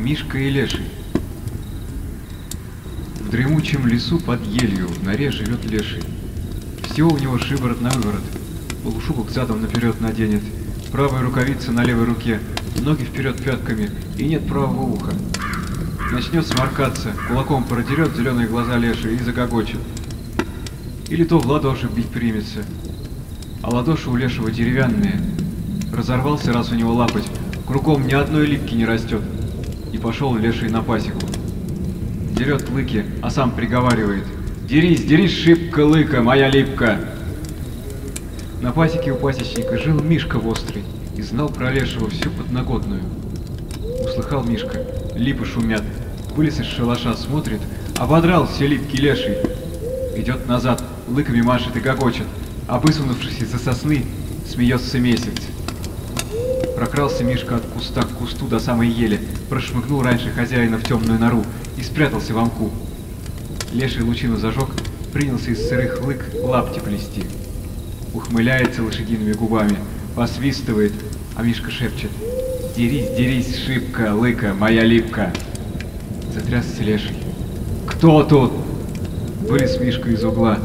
Мишка и Леший. В дремучем лесу под елью в норе живет Леший. Всего у него шиворот на выворот. Полушубок задом наперед наденет, правая рукавица на левой руке, ноги вперед пятками и нет правого уха. Начнет сморкаться, кулаком продерет зеленые глаза Леший и загогочет. Или то в ладоши бить примется. А ладоши у Лешего деревянные. Разорвался раз у него лапоть, кругом ни одной липки не растет. И пошел Леший на пасеку. Дерет лыки, а сам приговаривает. «Дерись, дерись, шибко лыка, моя липка!» На пасеке у пасечника жил Мишка Вострый и знал про Лешего всю подноготную. Услыхал Мишка, липы шумят, вылез из шалаша, смотрит, ободрал все липки леший. Идет назад, лыками машет и гогочет, высунувшись из-за сосны, смеется месяц. Прокрался Мишка от куста к кусту до самой ели, прошмыгнул раньше хозяина в темную нору и спрятался в амку. Леший лучину зажег, принялся из сырых лык лапти плести. Ухмыляется лошадиными губами, посвистывает, а Мишка шепчет. «Дерись, дерись, шибко, лыка, моя липка!» Затрясся Леший. «Кто тут?» Вылез Мишка из угла,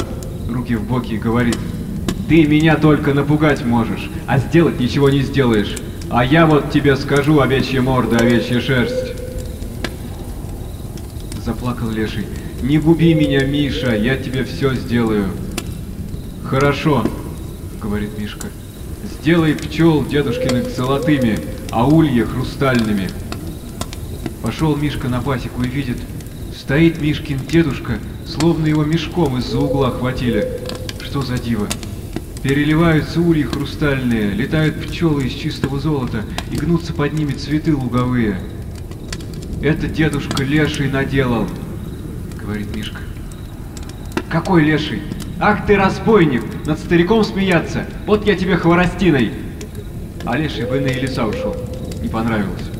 руки в боки и говорит. «Ты меня только напугать можешь, а сделать ничего не сделаешь. А я вот тебе скажу, овечья морда, овечья шерсть!» Заплакал Леший. «Не губи меня, Миша, я тебе все сделаю!» «Хорошо!» — говорит Мишка. «Сделай пчел дедушкиных золотыми, а улья хрустальными!» Пошел Мишка на пасеку и видит, стоит Мишкин дедушка, словно его мешком из-за угла хватили. Что за диво? Переливаются ульи хрустальные, летают пчелы из чистого золота и гнутся под ними цветы луговые. Это дедушка леший наделал, говорит Мишка. Какой леший? Ах ты разбойник! Над стариком смеяться! Вот я тебе хворостиной! А леший в иные леса ушел. Не понравилось.